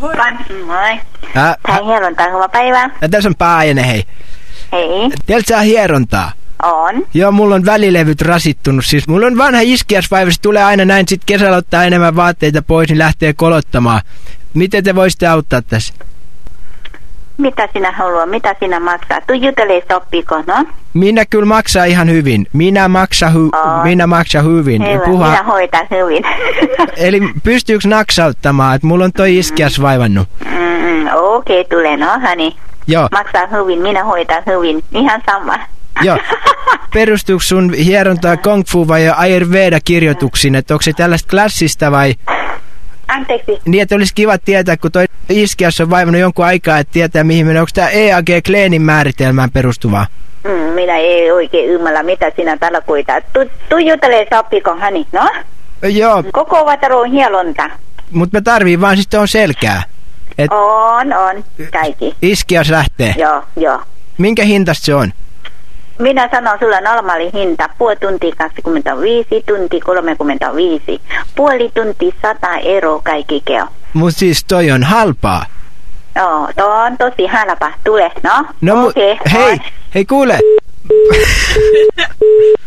Con, moi. Ää, Tää hierontaa kova päivä. ja tässä on Paajanen, hei. Hei. Tiedätkö sä hierontaa? On. Joo, mulla on välilevyt rasittunut. Siis mulla on vanha iskiasvaiva, se tulee aina näin, sit kesällä ottaa enemmän vaatteita pois, niin lähtee kolottamaan. Miten te voisitte auttaa tässä? Mitä sinä haluat? Mitä sinä maksaa? Tuu jutele soppiko, no? Minä kyllä maksaa ihan hyvin. Minä maksan, hy- Aa. minä maksan hyvin. Hyvä, Puha- minä hoitan hyvin. Eli pystyykö naksauttamaan, että mulla on toi iskias vaivannut? mm, Okei, okay, tule no, hani. Joo, Maksaa hyvin, minä hoitan hyvin. Ihan sama. joo. Perustuuko sun hierontaa kung fu vai Ayurveda-kirjoituksiin, että onko se tällaista klassista vai Anteeksi. niin, että olisi kiva tietää, kun toi iskias on vaivannut jonkun aikaa, että tietää mihin menee. Onko tämä EAG Kleenin määritelmään perustuvaa? Mm, minä ei oikein ymmärrä, mitä sinä tarkoitat. Tu, tu jutele soppiko, hani, no? Joo, Koko vataro on hielonta. mutta me tarvii vaan sitten on selkää. Et On, on. Kaikki. iskias lähtee. Joo, joo. Minkä hintasta se on? Minä sanon sulla normaali hinta, puoli tunti 25, tunti 35, puoli tunti 100 euroa kaikki keo. Mut siis toi on halpaa. Joo, tuo on tosi halpa, tule, no? No Okei, hei, moi. hei kuule.